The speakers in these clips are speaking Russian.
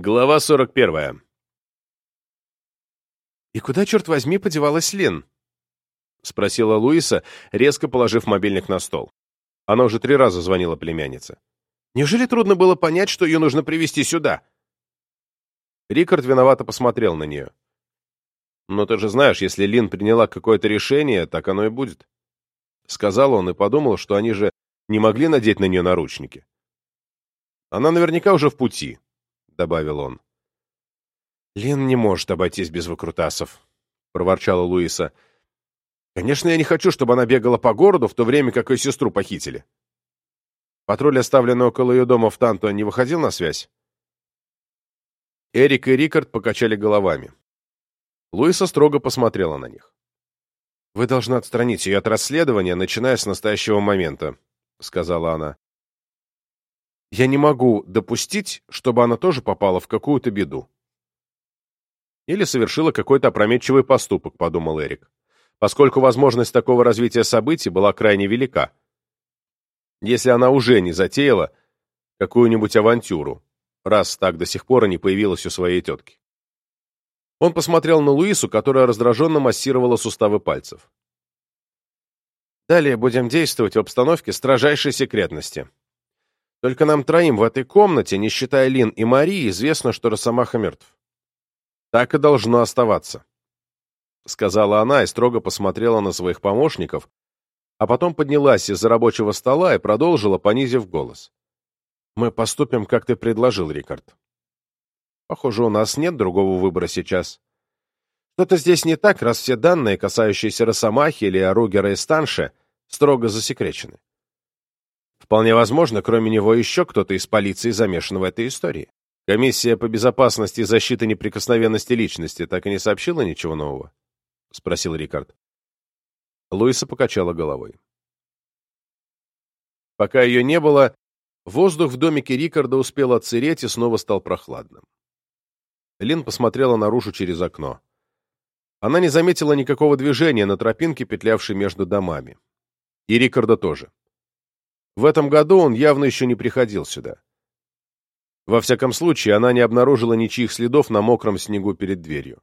Глава 41. «И куда, черт возьми, подевалась Лин?» — спросила Луиса, резко положив мобильник на стол. Она уже три раза звонила племяннице. «Неужели трудно было понять, что ее нужно привести сюда?» Рикард виновато посмотрел на нее. «Но ты же знаешь, если Лин приняла какое-то решение, так оно и будет». Сказал он и подумал, что они же не могли надеть на нее наручники. Она наверняка уже в пути, добавил он. «Лин не может обойтись без выкрутасов», — проворчала Луиса. «Конечно, я не хочу, чтобы она бегала по городу, в то время как ее сестру похитили». Патруль, оставленный около ее дома в Танто, не выходил на связь? Эрик и Рикард покачали головами. Луиса строго посмотрела на них. «Вы должны отстранить ее от расследования, начиная с настоящего момента», — сказала она. Я не могу допустить, чтобы она тоже попала в какую-то беду. Или совершила какой-то опрометчивый поступок, подумал Эрик, поскольку возможность такого развития событий была крайне велика. Если она уже не затеяла какую-нибудь авантюру, раз так до сих пор и не появилась у своей тетки. Он посмотрел на Луису, которая раздраженно массировала суставы пальцев. Далее будем действовать в обстановке строжайшей секретности. Только нам троим в этой комнате, не считая Лин и Марии, известно, что Росомаха мертв. Так и должно оставаться. Сказала она и строго посмотрела на своих помощников, а потом поднялась из-за рабочего стола и продолжила, понизив голос. «Мы поступим, как ты предложил, Рикард. Похоже, у нас нет другого выбора сейчас. Что-то здесь не так, раз все данные, касающиеся Росомахи или Ругера и Станши, строго засекречены. Вполне возможно, кроме него еще кто-то из полиции замешан в этой истории. Комиссия по безопасности и защиты неприкосновенности личности так и не сообщила ничего нового? — спросил Рикард. Луиса покачала головой. Пока ее не было, воздух в домике Рикарда успел отсыреть и снова стал прохладным. Лин посмотрела наружу через окно. Она не заметила никакого движения на тропинке, петлявшей между домами. И Рикарда тоже. В этом году он явно еще не приходил сюда. Во всяком случае, она не обнаружила ничьих следов на мокром снегу перед дверью.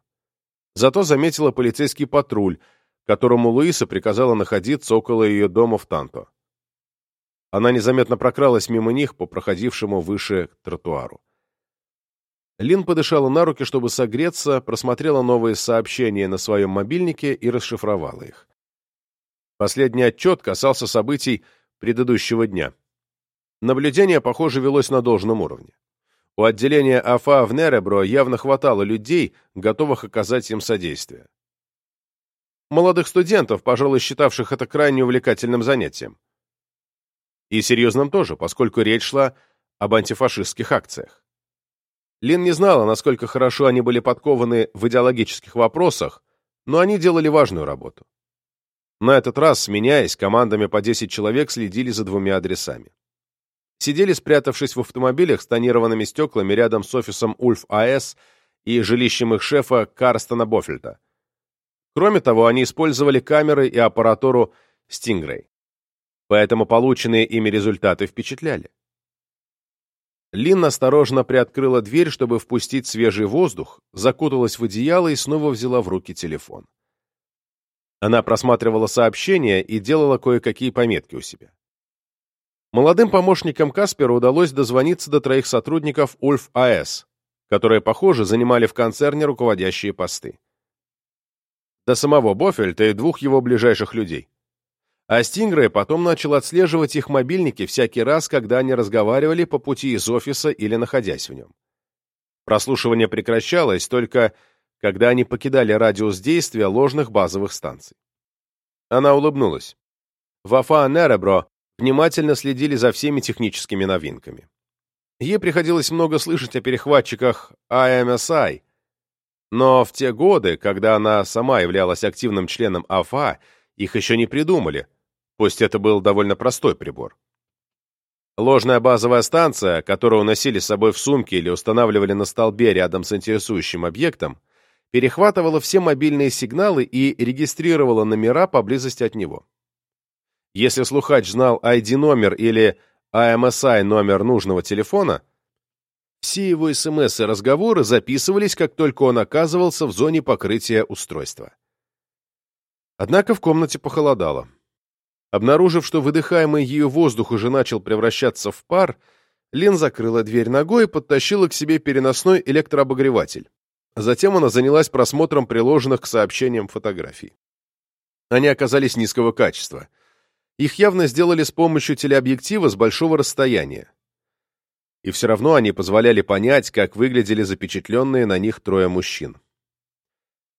Зато заметила полицейский патруль, которому Луиса приказала находиться около ее дома в Танто. Она незаметно прокралась мимо них по проходившему выше тротуару. Лин подышала на руки, чтобы согреться, просмотрела новые сообщения на своем мобильнике и расшифровала их. Последний отчет касался событий предыдущего дня. Наблюдение, похоже, велось на должном уровне. У отделения АФА в Неребро явно хватало людей, готовых оказать им содействие. Молодых студентов, пожалуй, считавших это крайне увлекательным занятием. И серьезным тоже, поскольку речь шла об антифашистских акциях. Лин не знала, насколько хорошо они были подкованы в идеологических вопросах, но они делали важную работу. На этот раз, сменяясь, командами по 10 человек следили за двумя адресами. Сидели, спрятавшись в автомобилях с тонированными стеклами рядом с офисом Ульф АС и жилищем их шефа Карстона Бофельта. Кроме того, они использовали камеры и аппаратуру Stingray. Поэтому полученные ими результаты впечатляли. Лин осторожно приоткрыла дверь, чтобы впустить свежий воздух, закуталась в одеяло и снова взяла в руки телефон. Она просматривала сообщения и делала кое-какие пометки у себя. Молодым помощникам Каспера удалось дозвониться до троих сотрудников Ульф АС, которые, похоже, занимали в концерне руководящие посты. До самого Бофельта и двух его ближайших людей. А Стингрей потом начал отслеживать их мобильники всякий раз, когда они разговаривали по пути из офиса или находясь в нем. Прослушивание прекращалось только когда они покидали радиус действия ложных базовых станций. Она улыбнулась. Вафа Неребро внимательно следили за всеми техническими новинками. Ей приходилось много слышать о перехватчиках IMSI, но в те годы, когда она сама являлась активным членом АФА, их еще не придумали, пусть это был довольно простой прибор. Ложная базовая станция, которую носили с собой в сумке или устанавливали на столбе рядом с интересующим объектом, перехватывала все мобильные сигналы и регистрировала номера поблизости от него. Если слухач знал ID-номер или AMSI номер нужного телефона, Все его СМС и разговоры записывались, как только он оказывался в зоне покрытия устройства. Однако в комнате похолодало. Обнаружив, что выдыхаемый ее воздух уже начал превращаться в пар, Лин закрыла дверь ногой и подтащила к себе переносной электрообогреватель. Затем она занялась просмотром приложенных к сообщениям фотографий. Они оказались низкого качества. Их явно сделали с помощью телеобъектива с большого расстояния. И все равно они позволяли понять, как выглядели запечатленные на них трое мужчин.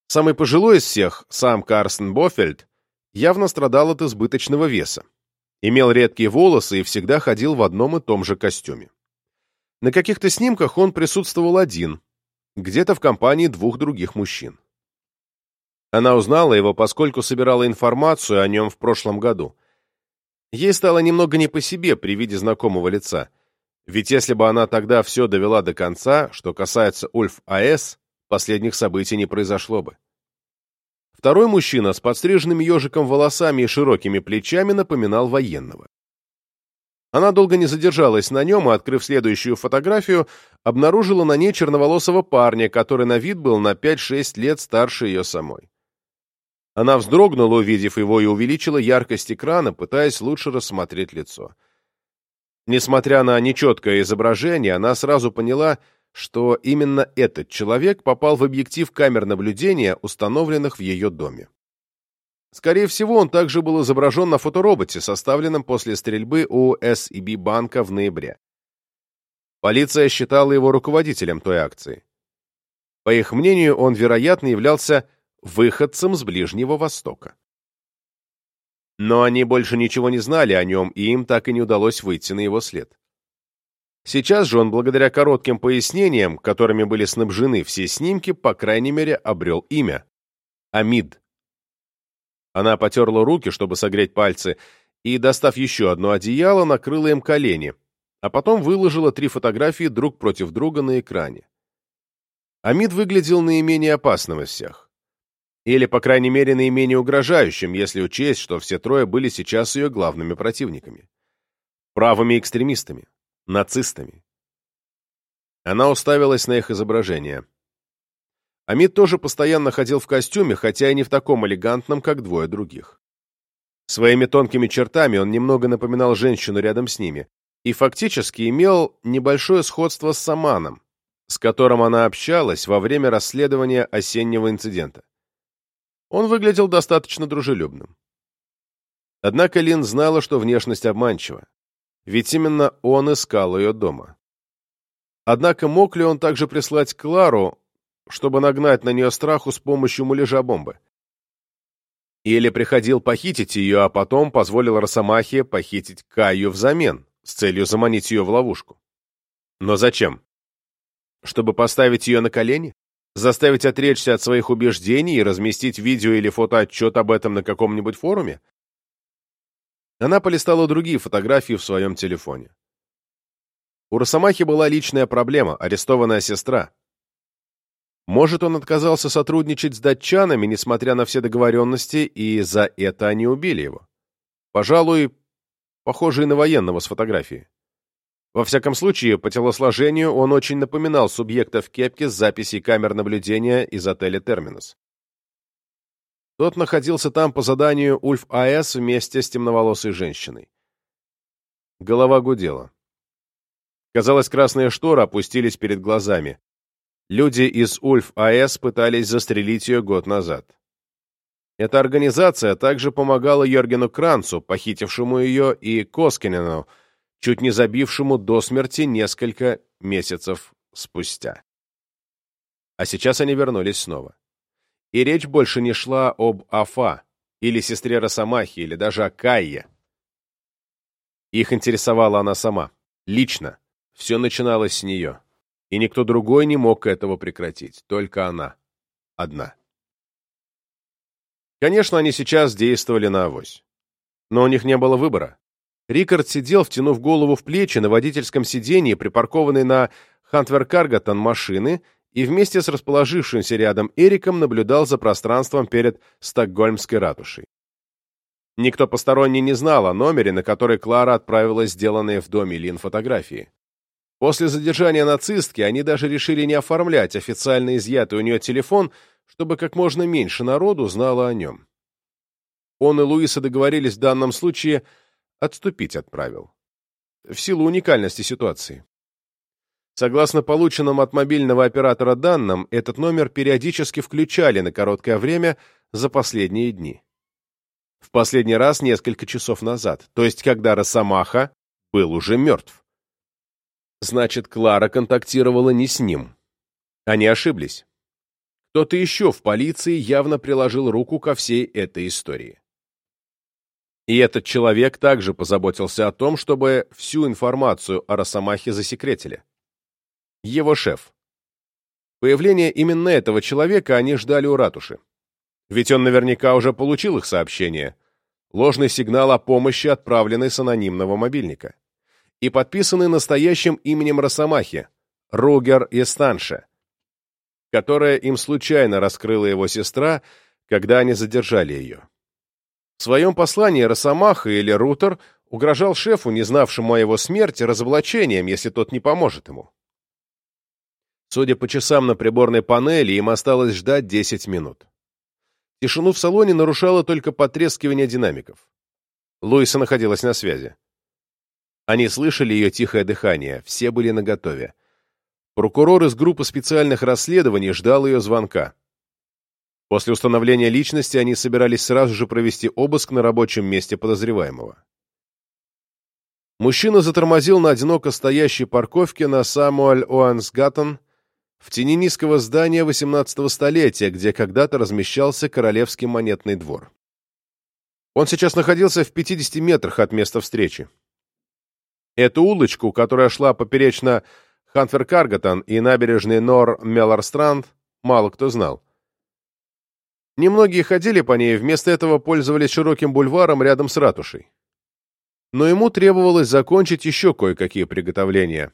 Самый пожилой из всех, сам Карстен Бофельд, явно страдал от избыточного веса. Имел редкие волосы и всегда ходил в одном и том же костюме. На каких-то снимках он присутствовал один, где-то в компании двух других мужчин. Она узнала его, поскольку собирала информацию о нем в прошлом году. Ей стало немного не по себе при виде знакомого лица. Ведь если бы она тогда все довела до конца, что касается Ульф А.С., последних событий не произошло бы. Второй мужчина с подстриженными ежиком волосами и широкими плечами напоминал военного. Она долго не задержалась на нем, и, открыв следующую фотографию, обнаружила на ней черноволосого парня, который на вид был на 5-6 лет старше ее самой. Она вздрогнула, увидев его, и увеличила яркость экрана, пытаясь лучше рассмотреть лицо. Несмотря на нечеткое изображение, она сразу поняла, что именно этот человек попал в объектив камер наблюдения, установленных в ее доме. Скорее всего, он также был изображен на фотороботе, составленном после стрельбы у S&B банка в ноябре. Полиция считала его руководителем той акции. По их мнению, он, вероятно, являлся выходцем с Ближнего Востока. Но они больше ничего не знали о нем, и им так и не удалось выйти на его след. Сейчас же он, благодаря коротким пояснениям, которыми были снабжены все снимки, по крайней мере, обрел имя — Амид. Она потерла руки, чтобы согреть пальцы, и, достав еще одно одеяло, накрыла им колени, а потом выложила три фотографии друг против друга на экране. Амид выглядел наименее опасным из всех. Или, по крайней мере, наименее угрожающим, если учесть, что все трое были сейчас ее главными противниками. Правыми экстремистами, нацистами. Она уставилась на их изображение. Амид тоже постоянно ходил в костюме, хотя и не в таком элегантном, как двое других. Своими тонкими чертами он немного напоминал женщину рядом с ними и фактически имел небольшое сходство с Саманом, с которым она общалась во время расследования осеннего инцидента. Он выглядел достаточно дружелюбным. Однако Лин знала, что внешность обманчива, ведь именно он искал ее дома. Однако мог ли он также прислать Клару, чтобы нагнать на нее страху с помощью муляжа бомбы? Или приходил похитить ее, а потом позволил Росомахе похитить Каю взамен, с целью заманить ее в ловушку? Но зачем? Чтобы поставить ее на колени? Заставить отречься от своих убеждений и разместить видео или фотоотчет об этом на каком-нибудь форуме? Она полистала другие фотографии в своем телефоне. У Росомахи была личная проблема, арестованная сестра. Может, он отказался сотрудничать с датчанами, несмотря на все договоренности, и за это они убили его. Пожалуй, похожий на военного с фотографии. Во всяком случае, по телосложению он очень напоминал субъекта в кепке с записей камер наблюдения из отеля «Терминус». Тот находился там по заданию Ульф А.С. вместе с темноволосой женщиной. Голова гудела. Казалось, красные шторы опустились перед глазами. Люди из Ульф А.С. пытались застрелить ее год назад. Эта организация также помогала Йоргену Кранцу, похитившему ее, и Коскинену, чуть не забившему до смерти несколько месяцев спустя. А сейчас они вернулись снова. И речь больше не шла об Афа, или сестре Росомахи, или даже о Кайе. Их интересовала она сама, лично. Все начиналось с нее. И никто другой не мог этого прекратить, только она. Одна. Конечно, они сейчас действовали на авось. Но у них не было выбора. Рикард сидел, втянув голову в плечи на водительском сиденье, припаркованной на Хантверкаргатон машины, и вместе с расположившимся рядом Эриком наблюдал за пространством перед Стокгольмской ратушей. Никто посторонний не знал о номере, на который Клара отправила сделанные в доме Лин фотографии. После задержания нацистки они даже решили не оформлять официально изъятый у нее телефон, чтобы как можно меньше народу знало о нем. Он и Луиса договорились в данном случае отступить от правил. В силу уникальности ситуации. Согласно полученным от мобильного оператора данным, этот номер периодически включали на короткое время за последние дни. В последний раз несколько часов назад, то есть когда Росомаха был уже мертв. Значит, Клара контактировала не с ним. Они ошиблись. Кто-то еще в полиции явно приложил руку ко всей этой истории. И этот человек также позаботился о том, чтобы всю информацию о Росомахе засекретили. Его шеф. Появление именно этого человека они ждали у ратуши. Ведь он наверняка уже получил их сообщение. Ложный сигнал о помощи, отправленный с анонимного мобильника. И подписанный настоящим именем Росомахи – Ругер Истанше, которое им случайно раскрыла его сестра, когда они задержали ее. В своем послании Росомаха или Рутер угрожал шефу, не знавшему о его смерти, разоблачением, если тот не поможет ему. Судя по часам на приборной панели, им осталось ждать 10 минут. Тишину в салоне нарушало только потрескивание динамиков. Луиса находилась на связи. Они слышали ее тихое дыхание, все были наготове. Прокурор из группы специальных расследований ждал ее звонка. После установления личности они собирались сразу же провести обыск на рабочем месте подозреваемого. Мужчина затормозил на одиноко стоящей парковке на Самуэль Оансгаттен в тени низкого здания XVIII столетия, где когда-то размещался Королевский монетный двор. Он сейчас находился в 50 метрах от места встречи. Эту улочку, которая шла поперечно Ханфер-Каргатон и набережной Нор-Мелларстранд, мало кто знал. Немногие ходили по ней, вместо этого пользовались широким бульваром рядом с ратушей. Но ему требовалось закончить еще кое-какие приготовления,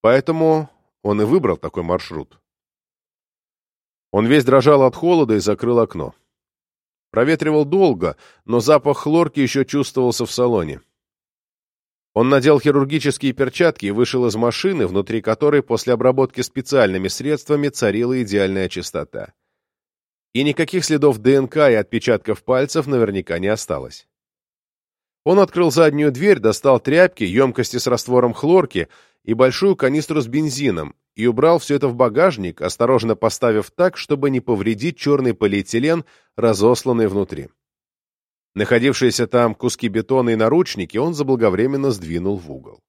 поэтому он и выбрал такой маршрут. Он весь дрожал от холода и закрыл окно. Проветривал долго, но запах хлорки еще чувствовался в салоне. Он надел хирургические перчатки и вышел из машины, внутри которой после обработки специальными средствами царила идеальная чистота и никаких следов ДНК и отпечатков пальцев наверняка не осталось. Он открыл заднюю дверь, достал тряпки, емкости с раствором хлорки и большую канистру с бензином и убрал все это в багажник, осторожно поставив так, чтобы не повредить черный полиэтилен, разосланный внутри. Находившиеся там куски бетона и наручники он заблаговременно сдвинул в угол.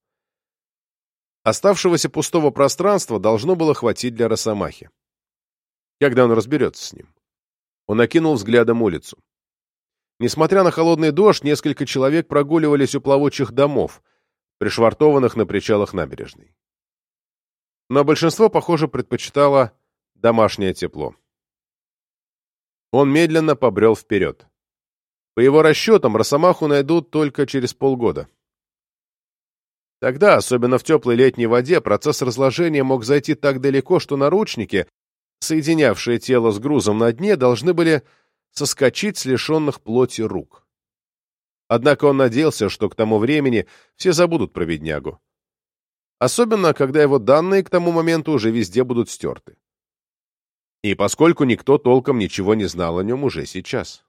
Оставшегося пустого пространства должно было хватить для Росомахи. Когда он разберется с ним? Он окинул взглядом улицу. Несмотря на холодный дождь, несколько человек прогуливались у плавучих домов, пришвартованных на причалах набережной. Но большинство, похоже, предпочитало домашнее тепло. Он медленно побрел вперед. По его расчетам, Росомаху найдут только через полгода. Тогда, особенно в теплой летней воде, процесс разложения мог зайти так далеко, что наручники, соединявшие тело с грузом на дне, должны были соскочить с лишенных плоти рук. Однако он надеялся, что к тому времени все забудут про беднягу. Особенно, когда его данные к тому моменту уже везде будут стерты. И поскольку никто толком ничего не знал о нем уже сейчас.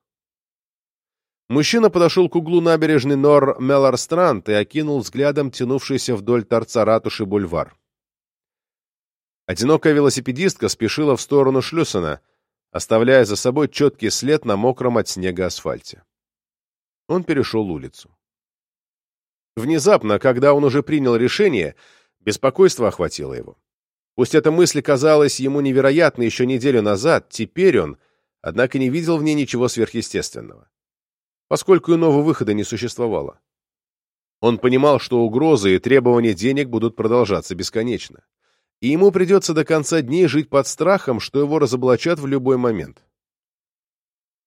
Мужчина подошел к углу набережной Нор-Мелларстранд и окинул взглядом тянувшийся вдоль торца ратуши бульвар. Одинокая велосипедистка спешила в сторону Шлюссена, оставляя за собой четкий след на мокром от снега асфальте. Он перешел улицу. Внезапно, когда он уже принял решение, беспокойство охватило его. Пусть эта мысль казалась ему невероятной еще неделю назад, теперь он, однако, не видел в ней ничего сверхъестественного, поскольку иного выхода не существовало. Он понимал, что угрозы и требования денег будут продолжаться бесконечно и ему придется до конца дней жить под страхом, что его разоблачат в любой момент.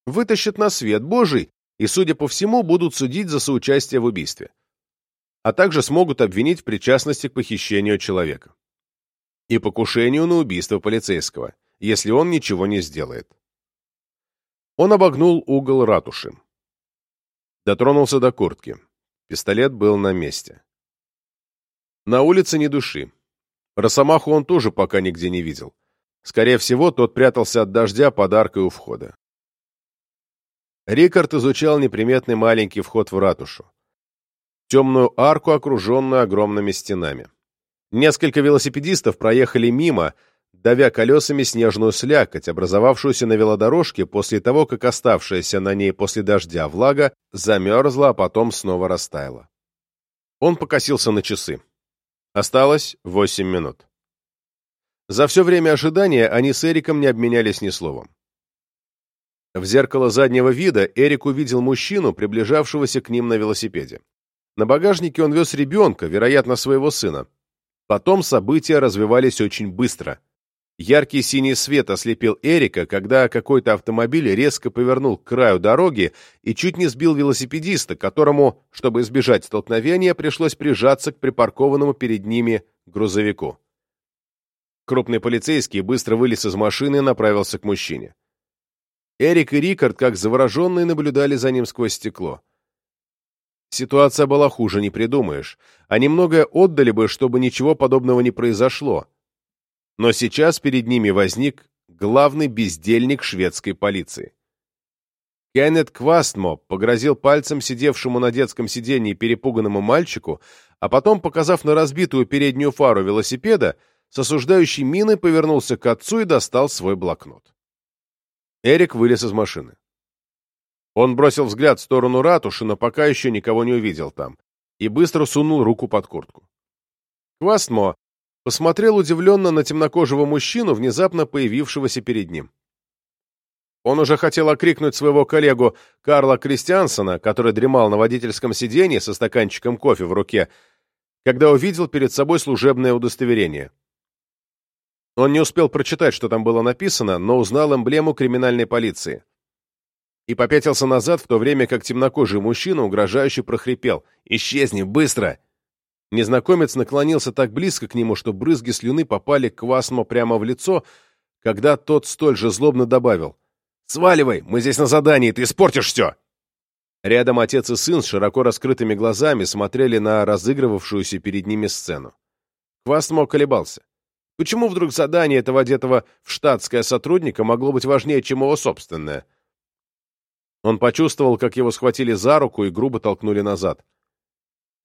Вытащат на свет Божий и, судя по всему, будут судить за соучастие в убийстве, а также смогут обвинить в причастности к похищению человека и покушению на убийство полицейского, если он ничего не сделает. Он обогнул угол ратуши. Дотронулся до куртки. Пистолет был на месте. На улице ни души. Росомаху он тоже пока нигде не видел. Скорее всего, тот прятался от дождя под аркой у входа. Рикард изучал неприметный маленький вход в ратушу. Темную арку, окруженную огромными стенами. Несколько велосипедистов проехали мимо, давя колесами снежную слякоть, образовавшуюся на велодорожке после того, как оставшаяся на ней после дождя влага замерзла, а потом снова растаяла. Он покосился на часы. Осталось восемь минут. За все время ожидания они с Эриком не обменялись ни словом. В зеркало заднего вида Эрик увидел мужчину, приближавшегося к ним на велосипеде. На багажнике он вез ребенка, вероятно, своего сына. Потом события развивались очень быстро. Яркий синий свет ослепил Эрика, когда какой-то автомобиль резко повернул к краю дороги и чуть не сбил велосипедиста, которому, чтобы избежать столкновения, пришлось прижаться к припаркованному перед ними грузовику. Крупный полицейский быстро вылез из машины и направился к мужчине. Эрик и Рикард, как завороженные, наблюдали за ним сквозь стекло. Ситуация была хуже, не придумаешь. Они многое отдали бы, чтобы ничего подобного не произошло. Но сейчас перед ними возник главный бездельник шведской полиции. Кеннет Квастмо погрозил пальцем сидевшему на детском сиденье перепуганному мальчику, а потом, показав на разбитую переднюю фару велосипеда, с осуждающей миной повернулся к отцу и достал свой блокнот. Эрик вылез из машины. Он бросил взгляд в сторону ратуши, но пока еще никого не увидел там, и быстро сунул руку под куртку. Квастмо посмотрел удивленно на темнокожего мужчину, внезапно появившегося перед ним. Он уже хотел окрикнуть своего коллегу Карла Кристиансона, который дремал на водительском сиденье со стаканчиком кофе в руке, когда увидел перед собой служебное удостоверение. Он не успел прочитать, что там было написано, но узнал эмблему криминальной полиции. И попятился назад, в то время как темнокожий мужчина угрожающе прохрипел. «Исчезни, быстро!» Незнакомец наклонился так близко к нему, что брызги слюны попали Квасмо прямо в лицо, когда тот столь же злобно добавил. «Сваливай, мы здесь на задании, ты испортишь все!» Рядом отец и сын с широко раскрытыми глазами смотрели на разыгрывавшуюся перед ними сцену. Квасмо колебался. Почему вдруг задание этого одетого в штатское сотрудника могло быть важнее, чем его собственное? Он почувствовал, как его схватили за руку и грубо толкнули назад.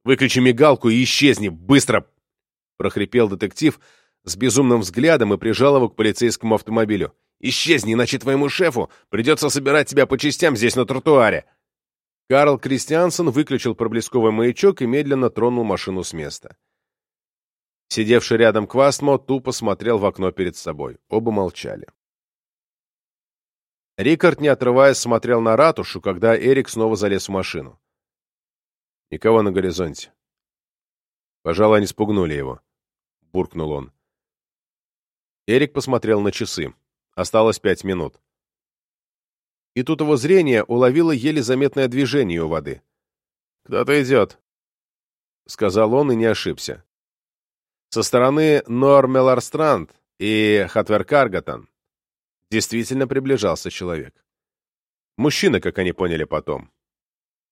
«Выключи мигалку и исчезни! Быстро!» — прохрипел детектив с безумным взглядом и прижал его к полицейскому автомобилю. «Исчезни, иначе твоему шефу придется собирать тебя по частям здесь на тротуаре!» Карл Кристиансен выключил проблесковый маячок и медленно тронул машину с места. Сидевший рядом Квастмо тупо смотрел в окно перед собой. Оба молчали. Рикард, не отрываясь, смотрел на ратушу, когда Эрик снова залез в машину. Никого на горизонте. Пожалуй, они спугнули его. Буркнул он. Эрик посмотрел на часы. Осталось пять минут. И тут его зрение уловило еле заметное движение у воды. «Кто-то идет», — сказал он и не ошибся. Со стороны Нормеларстранд и Хатверкаргатан действительно приближался человек. Мужчина, как они поняли потом.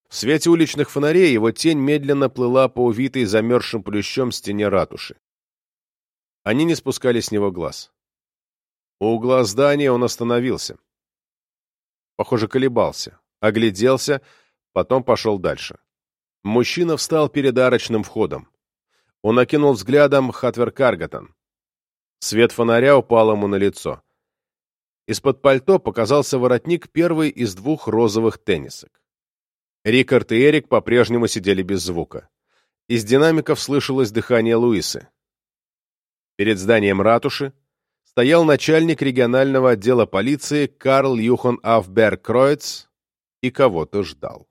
В свете уличных фонарей его тень медленно плыла по увитой замерзшим плющом стене ратуши. Они не спускали с него глаз. У угла здания он остановился. Похоже, колебался. Огляделся, потом пошел дальше. Мужчина встал перед арочным входом. Он окинул взглядом Хатвер Каргатон. Свет фонаря упал ему на лицо. Из-под пальто показался воротник первой из двух розовых теннисок. Рикард и Эрик по-прежнему сидели без звука. Из динамиков слышалось дыхание Луисы. Перед зданием ратуши стоял начальник регионального отдела полиции Карл Юхан Афберг Кроиц и кого-то ждал.